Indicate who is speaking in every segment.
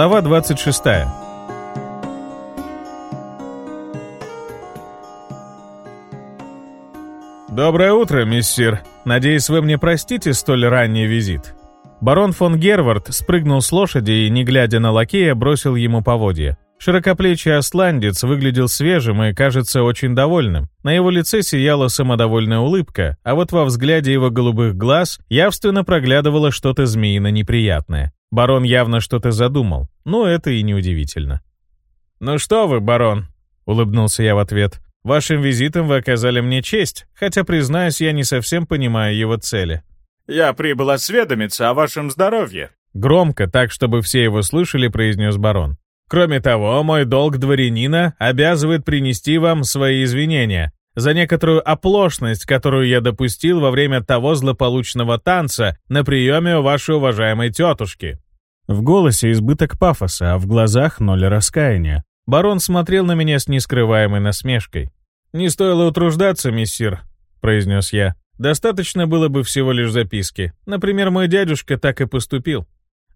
Speaker 1: Глава 26. «Доброе утро, миссир. Надеюсь, вы мне простите столь ранний визит». Барон фон Гервард спрыгнул с лошади и, не глядя на лакея, бросил ему поводья. Широкоплечий осландец выглядел свежим и, кажется, очень довольным. На его лице сияла самодовольная улыбка, а вот во взгляде его голубых глаз явственно проглядывало что-то змеино неприятное. Барон явно что-то задумал, но это и неудивительно. «Ну что вы, барон?» — улыбнулся я в ответ. «Вашим визитом вы оказали мне честь, хотя, признаюсь, я не совсем понимаю его цели».
Speaker 2: «Я прибыл осведомиться о вашем здоровье», —
Speaker 1: громко, так, чтобы все его слышали, произнес барон. Кроме того, мой долг дворянина обязывает принести вам свои извинения за некоторую оплошность, которую я допустил во время того злополучного танца на приеме у вашей уважаемой тетушки». В голосе избыток пафоса, а в глазах ноль раскаяния. Барон смотрел на меня с нескрываемой насмешкой. «Не стоило утруждаться, миссир», — произнес я. «Достаточно было бы всего лишь записки. Например, мой дядюшка так и поступил».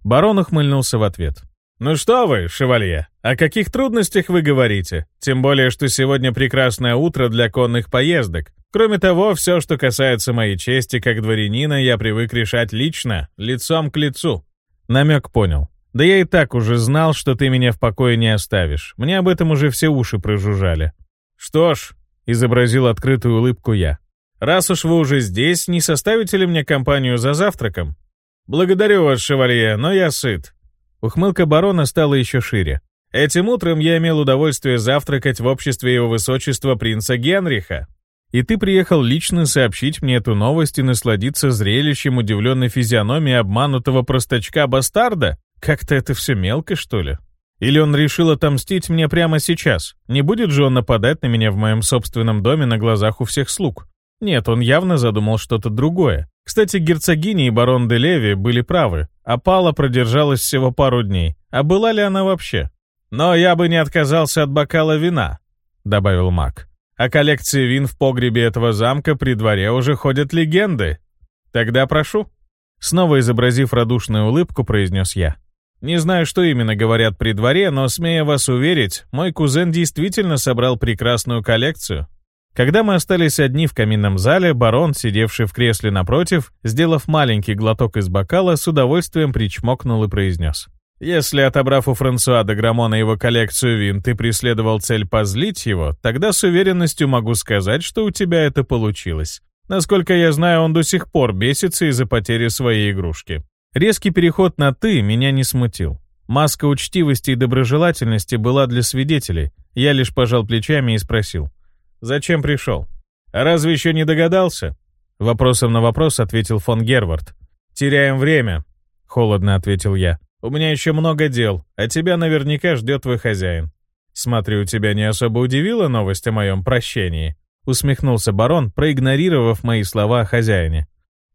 Speaker 1: Барон ухмыльнулся в ответ. «Ну что вы, шевалье, о каких трудностях вы говорите? Тем более, что сегодня прекрасное утро для конных поездок. Кроме того, все, что касается моей чести как дворянина, я привык решать лично, лицом к лицу». Намек понял. «Да я и так уже знал, что ты меня в покое не оставишь. Мне об этом уже все уши прожужжали». «Что ж», — изобразил открытую улыбку я, «раз уж вы уже здесь, не составите ли мне компанию за завтраком?» «Благодарю вас, шевалье, но я сыт. Ухмылка барона стала еще шире. Этим утром я имел удовольствие завтракать в обществе его высочества принца Генриха. И ты приехал лично сообщить мне эту новость и насладиться зрелищем удивленной физиономии обманутого простачка-бастарда? Как-то это все мелко, что ли? Или он решил отомстить мне прямо сейчас? Не будет же он нападать на меня в моем собственном доме на глазах у всех слуг? Нет, он явно задумал что-то другое. Кстати, герцогиня и барон де Леви были правы. Апала продержалась всего пару дней. А была ли она вообще? «Но я бы не отказался от бокала вина», — добавил маг. «О коллекции вин в погребе этого замка при дворе уже ходят легенды. Тогда прошу». Снова изобразив радушную улыбку, произнес я. «Не знаю, что именно говорят при дворе, но, смея вас уверить, мой кузен действительно собрал прекрасную коллекцию. Когда мы остались одни в каминном зале, барон, сидевший в кресле напротив, сделав маленький глоток из бокала, с удовольствием причмокнул и произнес. «Если, отобрав у Франсуа де Грамона его коллекцию вин, ты преследовал цель позлить его, тогда с уверенностью могу сказать, что у тебя это получилось. Насколько я знаю, он до сих пор бесится из-за потери своей игрушки». Резкий переход на «ты» меня не смутил. Маска учтивости и доброжелательности была для свидетелей. Я лишь пожал плечами и спросил. Зачем пришел? Разве еще не догадался? Вопросом на вопрос ответил фон Гервард. «Теряем время», — холодно ответил я. «У меня еще много дел, а тебя наверняка ждет твой хозяин». «Смотрю, тебя не особо удивила новость о моем прощении», — усмехнулся барон, проигнорировав мои слова о хозяине.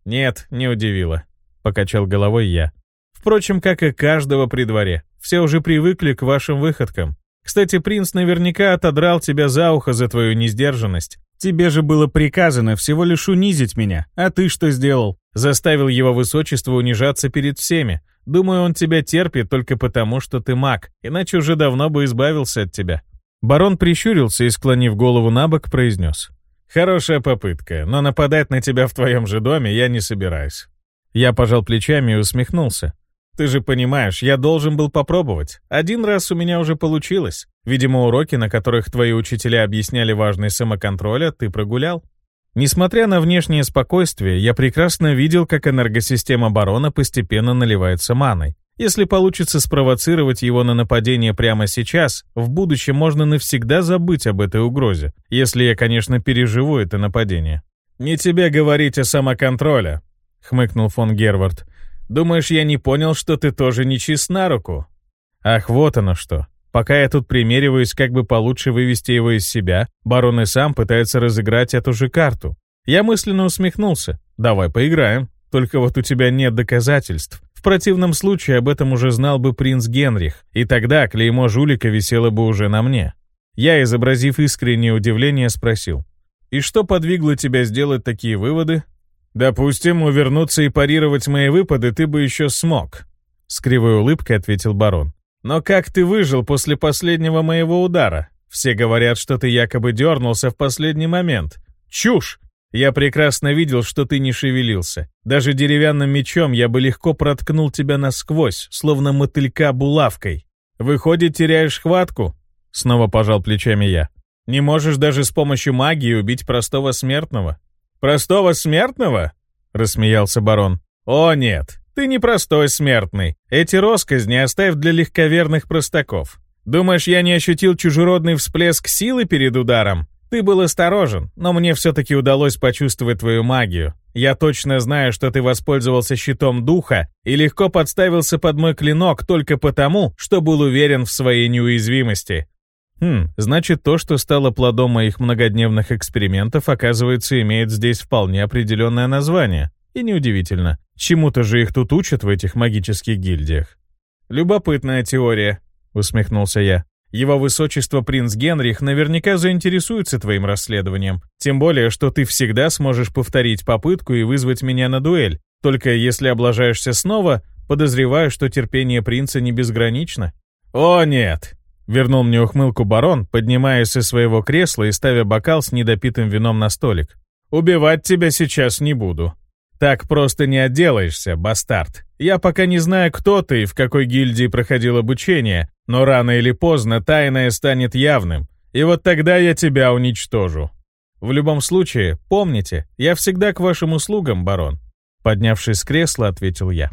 Speaker 1: «Нет, не удивило», — покачал головой я. «Впрочем, как и каждого при дворе, все уже привыкли к вашим выходкам. Кстати, принц наверняка отодрал тебя за ухо за твою несдержанность. Тебе же было приказано всего лишь унизить меня. А ты что сделал? Заставил его высочество унижаться перед всеми. Думаю, он тебя терпит только потому, что ты маг, иначе уже давно бы избавился от тебя». Барон прищурился и, склонив голову на бок, произнес. «Хорошая попытка, но нападать на тебя в твоем же доме я не собираюсь». Я пожал плечами и усмехнулся. Ты же понимаешь, я должен был попробовать. Один раз у меня уже получилось. Видимо, уроки, на которых твои учителя объясняли важность самоконтроля, ты прогулял. Несмотря на внешнее спокойствие, я прекрасно видел, как энергосистема барона постепенно наливается маной. Если получится спровоцировать его на нападение прямо сейчас, в будущем можно навсегда забыть об этой угрозе, если я, конечно, переживу это нападение. «Не тебе говорить о самоконтроле», — хмыкнул фон Гервард. Думаешь, я не понял, что ты тоже не чист на руку? Ах, вот оно что. Пока я тут примериваюсь, как бы получше вывести его из себя, барон и сам пытается разыграть эту же карту. Я мысленно усмехнулся. Давай поиграем. Только вот у тебя нет доказательств. В противном случае об этом уже знал бы принц Генрих, и тогда клеймо жулика висело бы уже на мне. Я, изобразив искреннее удивление, спросил. «И что подвигло тебя сделать такие выводы?» «Допустим, увернуться и парировать мои выпады ты бы еще смог», — с кривой улыбкой ответил барон. Но как ты выжил после последнего моего удара? Все говорят, что ты якобы дернулся в последний момент. Чушь! Я прекрасно видел, что ты не шевелился. Даже деревянным мечом я бы легко проткнул тебя насквозь, словно мотылька булавкой. Выходит, теряешь хватку? Снова пожал плечами я. Не можешь даже с помощью магии убить простого смертного? Простого смертного? Рассмеялся барон. О нет, ты не простой смертный. Эти росказни оставь для легковерных простаков. Думаешь, я не ощутил чужеродный всплеск силы перед ударом? Ты был осторожен, но мне все-таки удалось почувствовать твою магию. Я точно знаю, что ты воспользовался щитом духа и легко подставился под мой клинок только потому, что был уверен в своей неуязвимости. Хм, значит, то, что стало плодом моих многодневных экспериментов, оказывается, имеет здесь вполне определенное название. И неудивительно. Чему-то же их тут учат в этих магических гильдиях. «Любопытная теория», — усмехнулся я. Его высочество принц Генрих наверняка заинтересуется твоим расследованием. Тем более, что ты всегда сможешь повторить попытку и вызвать меня на дуэль. Только если облажаешься снова, подозреваю, что терпение принца не безгранично. О, нет! Вернул мне ухмылку барон, поднимаясь со своего кресла и ставя бокал с недопитым вином на столик. «Убивать тебя сейчас не буду. Так просто не отделаешься, бастард. Я пока не знаю, кто ты и в какой гильдии проходил обучение, но рано или поздно тайное станет явным, и вот тогда я тебя уничтожу. В любом случае, помните, я всегда к вашим услугам, барон. Поднявшись с кресла, ответил я.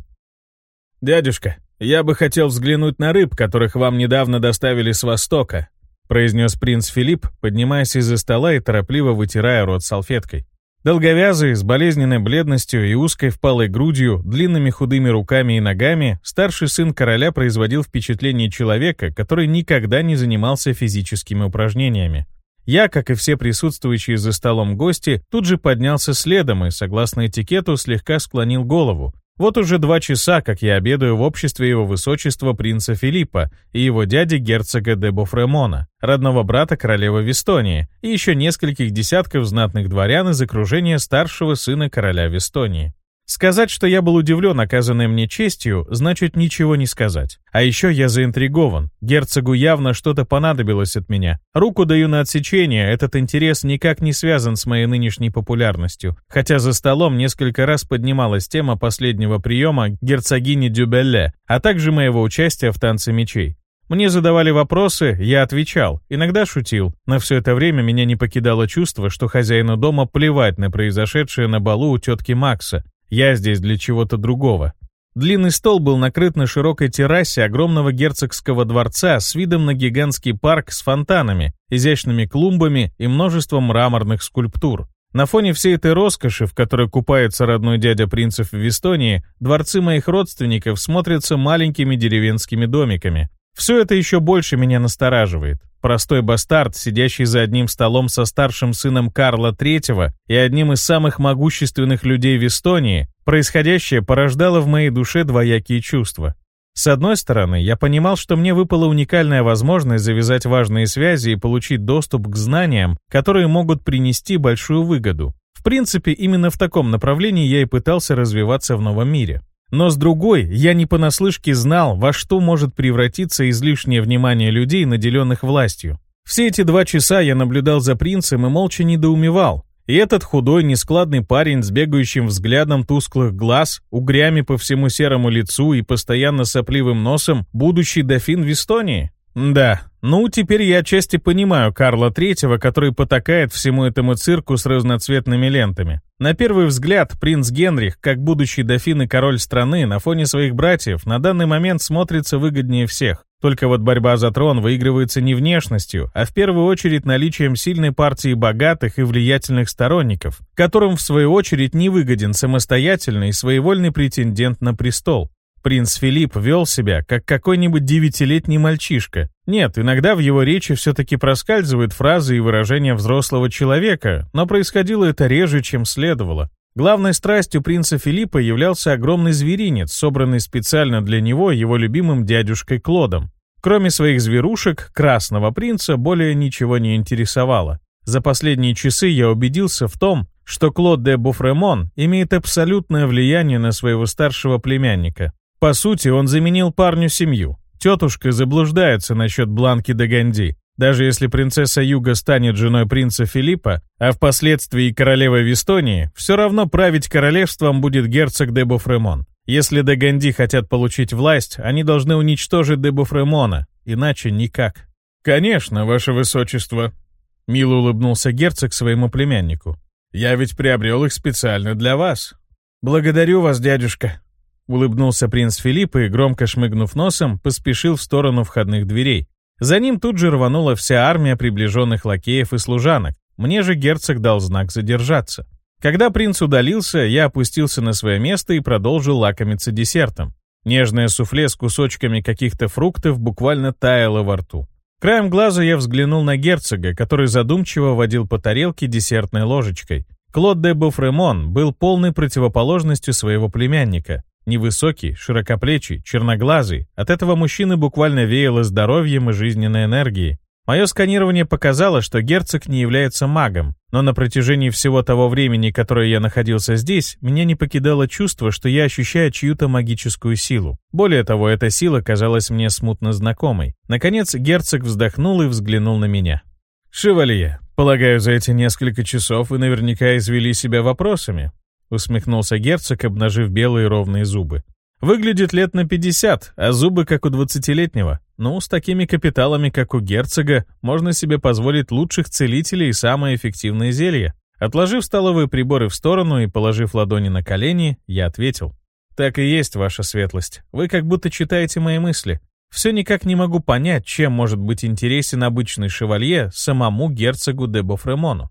Speaker 1: «Дядюшка, я бы хотел взглянуть на рыб, которых вам недавно доставили с Востока», произнес принц Филипп, поднимаясь из-за стола и торопливо вытирая рот салфеткой. Долговязый, с болезненной бледностью и узкой впалой грудью, длинными худыми руками и ногами, старший сын короля производил впечатление человека, который никогда не занимался физическими упражнениями. Я, как и все присутствующие за столом гости, тут же поднялся следом и, согласно этикету, слегка склонил голову, вот уже два часа, как я обедаю в обществе его высочества принца Филиппа и его дяди герцога де Бофремона, родного брата королевы Вестонии, и еще нескольких десятков знатных дворян из окружения старшего сына короля Вестонии. Сказать, что я был удивлен оказанной мне честью, значит ничего не сказать. А еще я заинтригован. Герцогу явно что-то понадобилось от меня. Руку даю на отсечение, этот интерес никак не связан с моей нынешней популярностью. Хотя за столом несколько раз поднималась тема последнего приема герцогини Дюбелле, а также моего участия в танце мечей. Мне задавали вопросы, я отвечал, иногда шутил. На все это время меня не покидало чувство, что хозяину дома плевать на произошедшее на балу у тетки Макса, я здесь для чего-то другого. Длинный стол был накрыт на широкой террасе огромного герцогского дворца с видом на гигантский парк с фонтанами, изящными клумбами и множеством мраморных скульптур. На фоне всей этой роскоши, в которой купается родной дядя принцев в Эстонии, дворцы моих родственников смотрятся маленькими деревенскими домиками. Все это еще больше меня настораживает. Простой бастард, сидящий за одним столом со старшим сыном Карла III и одним из самых могущественных людей в Эстонии, происходящее порождало в моей душе двоякие чувства. С одной стороны, я понимал, что мне выпала уникальная возможность завязать важные связи и получить доступ к знаниям, которые могут принести большую выгоду. В принципе, именно в таком направлении я и пытался развиваться в новом мире. Но с другой, я не понаслышке знал, во что может превратиться излишнее внимание людей, наделенных властью. Все эти два часа я наблюдал за принцем и молча недоумевал. И этот худой, нескладный парень с бегающим взглядом тусклых глаз, угрями по всему серому лицу и постоянно сопливым носом, будущий дофин в Эстонии? Да, ну теперь я отчасти понимаю Карла Третьего, который потакает всему этому цирку с разноцветными лентами. На первый взгляд, принц Генрих, как будущий дофин и король страны, на фоне своих братьев, на данный момент смотрится выгоднее всех. Только вот борьба за трон выигрывается не внешностью, а в первую очередь наличием сильной партии богатых и влиятельных сторонников, которым в свою очередь не выгоден самостоятельный и своевольный претендент на престол. Принц Филипп вел себя, как какой-нибудь девятилетний мальчишка. Нет, иногда в его речи все-таки проскальзывают фразы и выражения взрослого человека, но происходило это реже, чем следовало. Главной страстью принца Филиппа являлся огромный зверинец, собранный специально для него его любимым дядюшкой Клодом. Кроме своих зверушек, красного принца более ничего не интересовало. За последние часы я убедился в том, что Клод де Буфремон имеет абсолютное влияние на своего старшего племянника. По сути, он заменил парню семью. Тетушка заблуждается насчет Бланки де Ганди. Даже если принцесса Юга станет женой принца Филиппа, а впоследствии королевой Вестонии, все равно править королевством будет герцог де Буфремон. Если де Ганди хотят получить власть, они должны уничтожить де Буфремона, иначе никак. «Конечно, ваше высочество», — мило улыбнулся герцог своему племяннику. «Я ведь приобрел их специально для вас». «Благодарю вас, дядюшка», — улыбнулся принц Филипп и, громко шмыгнув носом, поспешил в сторону входных дверей, за ним тут же рванула вся армия приближенных лакеев и служанок. Мне же герцог дал знак задержаться. Когда принц удалился, я опустился на свое место и продолжил лакомиться десертом. Нежное суфле с кусочками каких-то фруктов буквально таяло во рту. Краем глаза я взглянул на герцога, который задумчиво водил по тарелке десертной ложечкой. Клод де Буфремон был полной противоположностью своего племянника. Невысокий, широкоплечий, черноглазый. От этого мужчины буквально веяло здоровьем и жизненной энергией. Мое сканирование показало, что герцог не является магом, но на протяжении всего того времени, которое я находился здесь, меня не покидало чувство, что я ощущаю чью-то магическую силу. Более того, эта сила казалась мне смутно знакомой. Наконец, герцог вздохнул и взглянул на меня. «Шевалье, полагаю, за эти несколько часов вы наверняка извели себя вопросами. — усмехнулся герцог, обнажив белые ровные зубы. «Выглядит лет на пятьдесят, а зубы как у двадцатилетнего. Ну, с такими капиталами, как у герцога, можно себе позволить лучших целителей и самое эффективное зелье». Отложив столовые приборы в сторону и положив ладони на колени, я ответил. «Так и есть, ваша светлость. Вы как будто читаете мои мысли. Все никак не могу понять, чем может быть интересен обычный шевалье самому герцогу де Бофремону.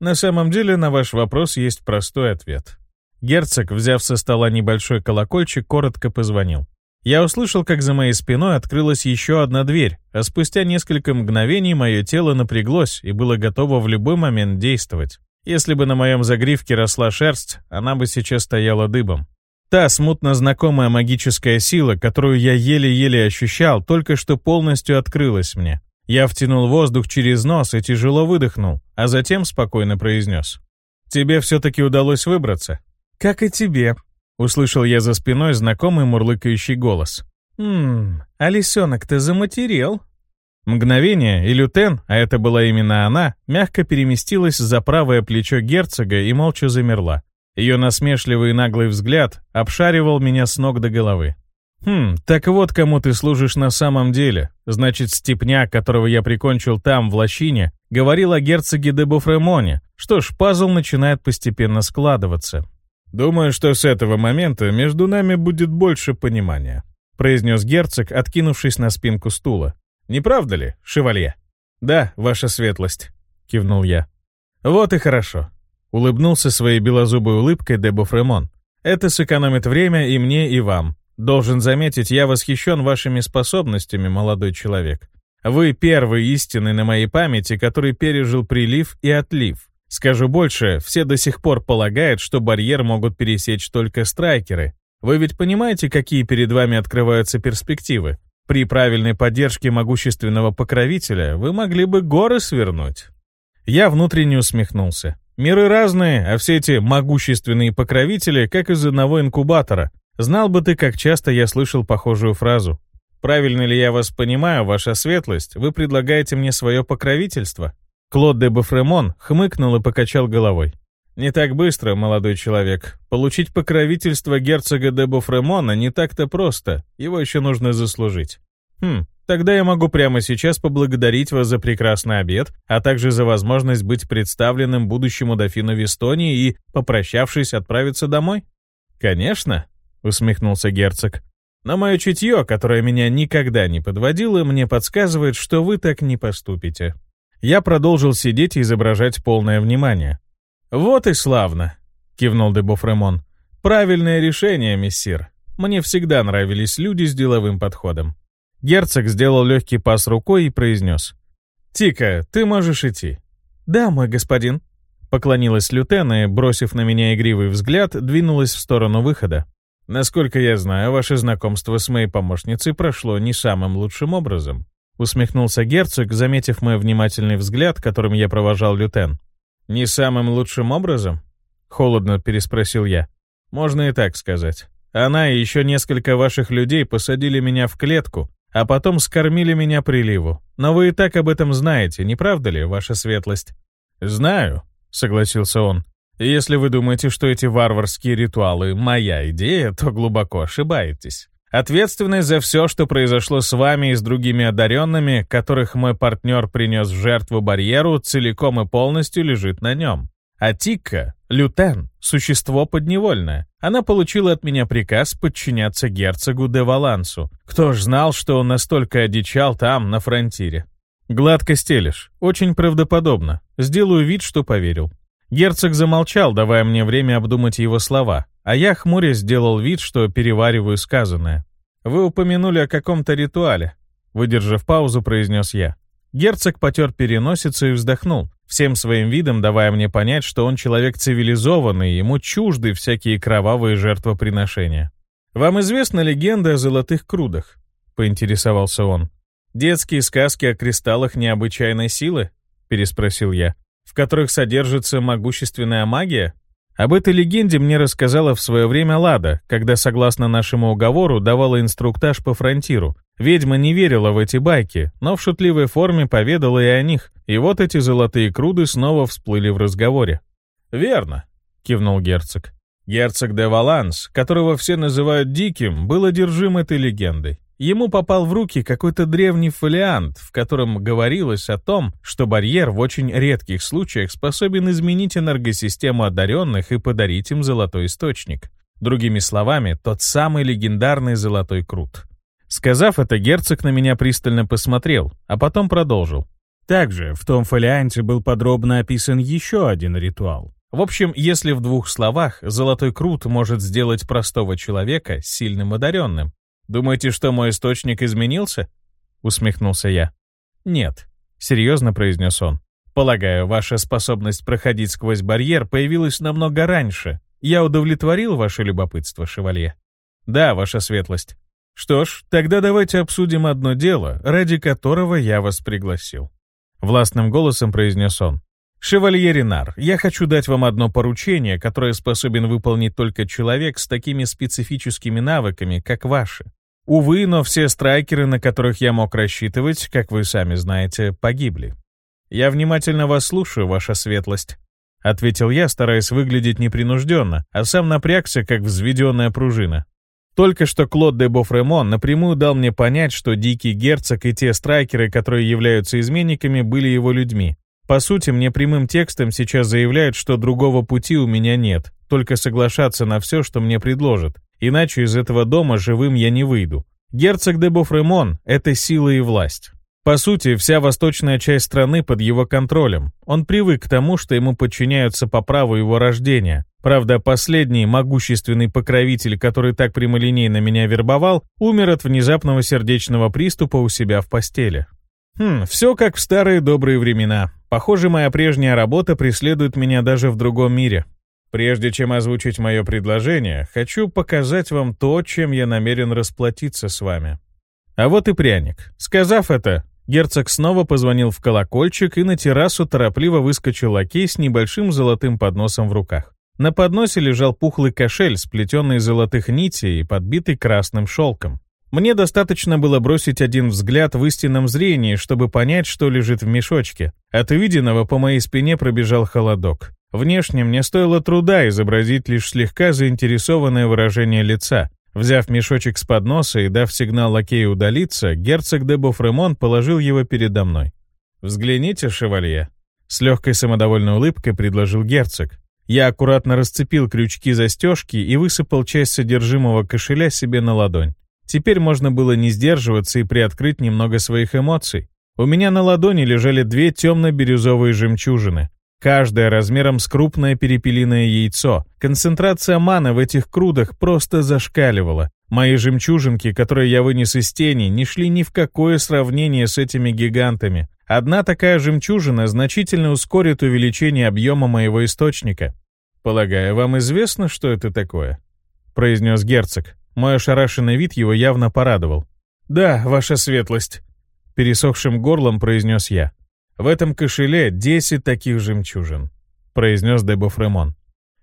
Speaker 1: На самом деле на ваш вопрос есть простой ответ. Герцог, взяв со стола небольшой колокольчик, коротко позвонил. Я услышал, как за моей спиной открылась еще одна дверь, а спустя несколько мгновений мое тело напряглось и было готово в любой момент действовать. Если бы на моем загривке росла шерсть, она бы сейчас стояла дыбом. Та смутно знакомая магическая сила, которую я еле-еле ощущал, только что полностью открылась мне. Я втянул воздух через нос и тяжело выдохнул, а затем спокойно произнес. «Тебе все-таки удалось выбраться?» «Как и тебе», — услышал я за спиной знакомый мурлыкающий голос. «Ммм, а лисенок-то заматерел». Мгновение, и Лютен, а это была именно она, мягко переместилась за правое плечо герцога и молча замерла. Ее насмешливый и наглый взгляд обшаривал меня с ног до головы. «Хм, так вот кому ты служишь на самом деле. Значит, степняк, которого я прикончил там, в лощине, говорил о герцоге де Буфремоне. Что ж, пазл начинает постепенно складываться. Думаю, что с этого момента между нами будет больше понимания», произнес герцог, откинувшись на спинку стула. «Не правда ли, шевалье?» «Да, ваша светлость», — кивнул я. «Вот и хорошо», — улыбнулся своей белозубой улыбкой де Буфремон. «Это сэкономит время и мне, и вам. Должен заметить, я восхищен вашими способностями, молодой человек. Вы первый истинный на моей памяти, который пережил прилив и отлив. Скажу больше, все до сих пор полагают, что барьер могут пересечь только страйкеры. Вы ведь понимаете, какие перед вами открываются перспективы? При правильной поддержке могущественного покровителя вы могли бы горы свернуть. Я внутренне усмехнулся. Миры разные, а все эти могущественные покровители, как из одного инкубатора. Знал бы ты, как часто я слышал похожую фразу. «Правильно ли я вас понимаю, ваша светлость? Вы предлагаете мне свое покровительство?» Клод де Буфремон хмыкнул и покачал головой. «Не так быстро, молодой человек. Получить покровительство герцога де Буфремона не так-то просто. Его еще нужно заслужить. Хм, тогда я могу прямо сейчас поблагодарить вас за прекрасный обед, а также за возможность быть представленным будущему дофину Вестонии и, попрощавшись, отправиться домой?» «Конечно», — усмехнулся герцог. «Но мое чутье, которое меня никогда не подводило, мне подсказывает, что вы так не поступите». Я продолжил сидеть и изображать полное внимание. «Вот и славно», — кивнул де Буфремон. «Правильное решение, мессир. Мне всегда нравились люди с деловым подходом». Герцог сделал легкий пас рукой и произнес. «Тика, ты можешь идти». «Да, мой господин», — поклонилась Лютена и, бросив на меня игривый взгляд, двинулась в сторону выхода. «Насколько я знаю, ваше знакомство с моей помощницей прошло не самым лучшим образом», усмехнулся герцог, заметив мой внимательный взгляд, которым я провожал лютен. «Не самым лучшим образом?» Холодно переспросил я. «Можно и так сказать. Она и еще несколько ваших людей посадили меня в клетку, а потом скормили меня приливу. Но вы и так об этом знаете, не правда ли, ваша светлость?» «Знаю», — согласился он. «Если вы думаете, что эти варварские ритуалы — моя идея, то глубоко ошибаетесь. Ответственность за все, что произошло с вами и с другими одаренными, которых мой партнер принес в жертву барьеру, целиком и полностью лежит на нем. А Тикка, Лютен, существо подневольное. Она получила от меня приказ подчиняться герцогу де Валансу. Кто ж знал, что он настолько одичал там, на фронтире? Гладко стелишь, очень правдоподобно. Сделаю вид, что поверил. Герцог замолчал, давая мне время обдумать его слова, а я, хмурясь, сделал вид, что перевариваю сказанное. «Вы упомянули о каком-то ритуале», — выдержав паузу, произнес я. Герцог потер переносицу и вздохнул, всем своим видом давая мне понять, что он человек цивилизованный, ему чужды всякие кровавые жертвоприношения. «Вам известна легенда о золотых крудах?» — поинтересовался он. «Детские сказки о кристаллах необычайной силы?» — переспросил я. «В которых содержится могущественная магия?» Об этой легенде мне рассказала в свое время Лада, когда, согласно нашему уговору, давала инструктаж по фронтиру. Ведьма не верила в эти байки, но в шутливой форме поведала и о них, и вот эти золотые круды снова всплыли в разговоре. «Верно», — кивнул герцог. Герцог де Валанс, которого все называют Диким, был одержим этой легендой. Ему попал в руки какой-то древний фолиант, в котором говорилось о том, что барьер в очень редких случаях способен изменить энергосистему одаренных и подарить им золотой источник. Другими словами, тот самый легендарный золотой крут. Сказав это, герцог на меня пристально посмотрел, а потом продолжил. Также в том фолианте был подробно описан еще один ритуал. В общем, если в двух словах, золотой крут может сделать простого человека сильным одаренным, «Думаете, что мой источник изменился?» — усмехнулся я. «Нет», — серьезно произнес он. «Полагаю, ваша способность проходить сквозь барьер появилась намного раньше. Я удовлетворил ваше любопытство, шевалье?» «Да, ваша светлость». «Что ж, тогда давайте обсудим одно дело, ради которого я вас пригласил». Властным голосом произнес он. «Шевалье Ренар, я хочу дать вам одно поручение, которое способен выполнить только человек с такими специфическими навыками, как ваши. Увы, но все страйкеры, на которых я мог рассчитывать, как вы сами знаете, погибли. Я внимательно вас слушаю, ваша светлость. — ответил я, стараясь выглядеть непринужденно, а сам напрягся, как взведенная пружина. Только что Клод де Бофремон напрямую дал мне понять, что Дикий Герцог и те страйкеры, которые являются изменниками, были его людьми. По сути, мне прямым текстом сейчас заявляют, что другого пути у меня нет, только соглашаться на все, что мне предложат. Иначе из этого дома живым я не выйду. Герцог де Бофремон — это сила и власть. По сути, вся восточная часть страны под его контролем. Он привык к тому, что ему подчиняются по праву его рождения. Правда, последний могущественный покровитель, который так прямолинейно меня вербовал, умер от внезапного сердечного приступа у себя в постели. Хм, все как в старые добрые времена. Похоже, моя прежняя работа преследует меня даже в другом мире. Прежде чем озвучить мое предложение, хочу показать вам то, чем я намерен расплатиться с вами. А вот и пряник. Сказав это, герцог снова позвонил в колокольчик, и на террасу торопливо выскочил лакей с небольшим золотым подносом в руках. На подносе лежал пухлый кошель, сплетенный золотых нитей и подбитый красным шелком. Мне достаточно было бросить один взгляд в истинном зрении, чтобы понять, что лежит в мешочке. От увиденного по моей спине пробежал холодок. Внешне мне стоило труда изобразить лишь слегка заинтересованное выражение лица. Взяв мешочек с подноса и дав сигнал лакею удалиться, герцог де Буфремон положил его передо мной. «Взгляните, шевалье», — с легкой самодовольной улыбкой предложил герцог. Я аккуратно расцепил крючки застежки и высыпал часть содержимого кошеля себе на ладонь. Теперь можно было не сдерживаться и приоткрыть немного своих эмоций. У меня на ладони лежали две темно-бирюзовые жемчужины. Каждая размером с крупное перепелиное яйцо. Концентрация маны в этих крудах просто зашкаливала. Мои жемчужинки, которые я вынес из тени, не шли ни в какое сравнение с этими гигантами. Одна такая жемчужина значительно ускорит увеличение объема моего источника. «Полагаю, вам известно, что это такое?» — произнес герцог. Мой ошарашенный вид его явно порадовал. «Да, ваша светлость», — пересохшим горлом произнес я. «В этом кошеле 10 таких жемчужин», — произнес Дебофремон.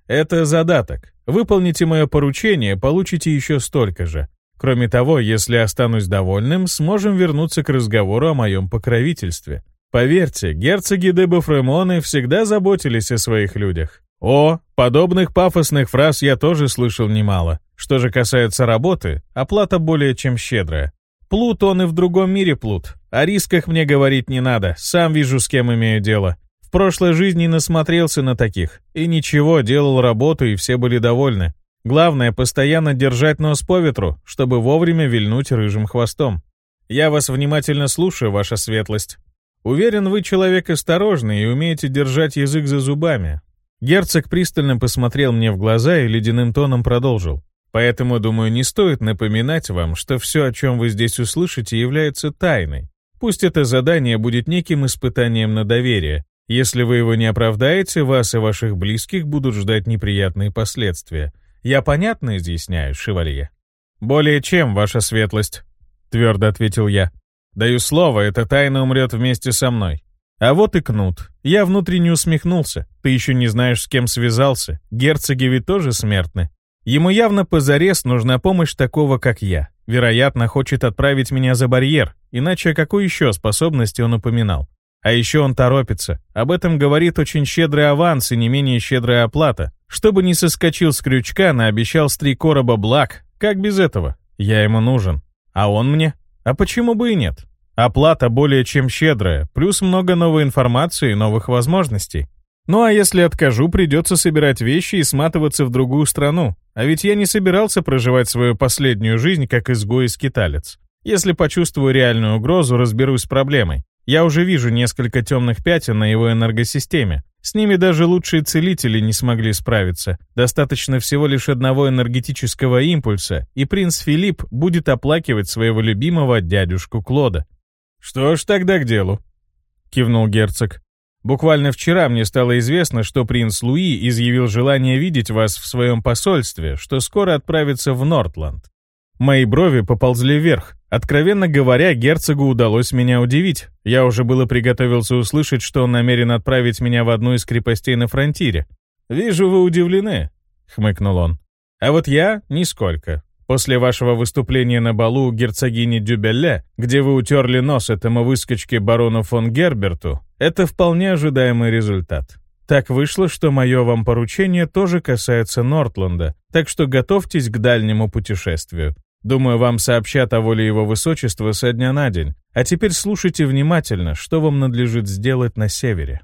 Speaker 1: «Это задаток. Выполните мое поручение, получите еще столько же. Кроме того, если останусь довольным, сможем вернуться к разговору о моем покровительстве. Поверьте, герцоги де Буфремоны всегда заботились о своих людях. О, подобных пафосных фраз я тоже слышал немало. Что же касается работы, оплата более чем щедрая. Плут он и в другом мире плут. О рисках мне говорить не надо, сам вижу, с кем имею дело. В прошлой жизни насмотрелся на таких. И ничего, делал работу, и все были довольны. Главное, постоянно держать нос по ветру, чтобы вовремя вильнуть рыжим хвостом. Я вас внимательно слушаю, ваша светлость. Уверен, вы человек осторожный и умеете держать язык за зубами. Герцог пристально посмотрел мне в глаза и ледяным тоном продолжил. Поэтому, думаю, не стоит напоминать вам, что все, о чем вы здесь услышите, является тайной. Пусть это задание будет неким испытанием на доверие. Если вы его не оправдаете, вас и ваших близких будут ждать неприятные последствия. Я понятно изъясняю, шевалье? «Более чем, ваша светлость», — твердо ответил я. «Даю слово, эта тайна умрет вместе со мной. А вот и кнут. Я внутренне усмехнулся. Ты еще не знаешь, с кем связался. Герцоги ведь тоже смертны. Ему явно позарез нужна помощь такого, как я. Вероятно, хочет отправить меня за барьер, иначе о какой еще способности он упоминал. А еще он торопится. Об этом говорит очень щедрый аванс и не менее щедрая оплата. Чтобы не соскочил с крючка, наобещал с три короба благ. Как без этого? Я ему нужен. А он мне? А почему бы и нет? Оплата более чем щедрая, плюс много новой информации и новых возможностей. Ну а если откажу, придется собирать вещи и сматываться в другую страну. А ведь я не собирался проживать свою последнюю жизнь как изгой и скиталец. Если почувствую реальную угрозу, разберусь с проблемой. Я уже вижу несколько темных пятен на его энергосистеме. С ними даже лучшие целители не смогли справиться. Достаточно всего лишь одного энергетического импульса, и принц Филипп будет оплакивать своего любимого дядюшку Клода. «Что ж тогда к делу?» — кивнул герцог. Буквально вчера мне стало известно, что принц Луи изъявил желание видеть вас в своем посольстве, что скоро отправится в Нортланд. Мои брови поползли вверх. Откровенно говоря, герцогу удалось меня удивить. Я уже было приготовился услышать, что он намерен отправить меня в одну из крепостей на фронтире. «Вижу, вы удивлены», — хмыкнул он. «А вот я — нисколько. После вашего выступления на балу герцогини Дюбелле, где вы утерли нос этому выскочке барону фон Герберту, это вполне ожидаемый результат. Так вышло, что мое вам поручение тоже касается Нортланда, так что готовьтесь к дальнему путешествию. Думаю, вам сообщат о воле его высочества со дня на день. А теперь слушайте внимательно, что вам надлежит сделать на севере.